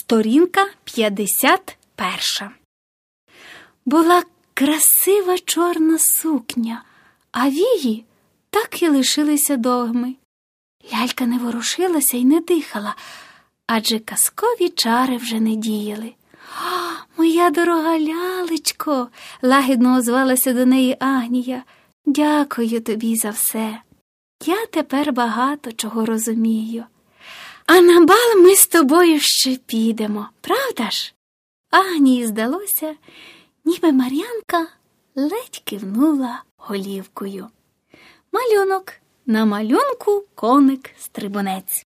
Сторінка 51. Була красива чорна сукня, а вії так і лишилися довгими. Лялька не ворушилася і не дихала, адже казкові чари вже не діяли. «А, Моя дорога лялечко, лагідно озвалася до неї Агнія. Дякую тобі за все. Я тепер багато чого розумію. А на бал ми з тобою ще підемо, правда ж? Агнії здалося, ніби Мар'янка ледь кивнула голівкою. Малюнок на малюнку коник стрибунець.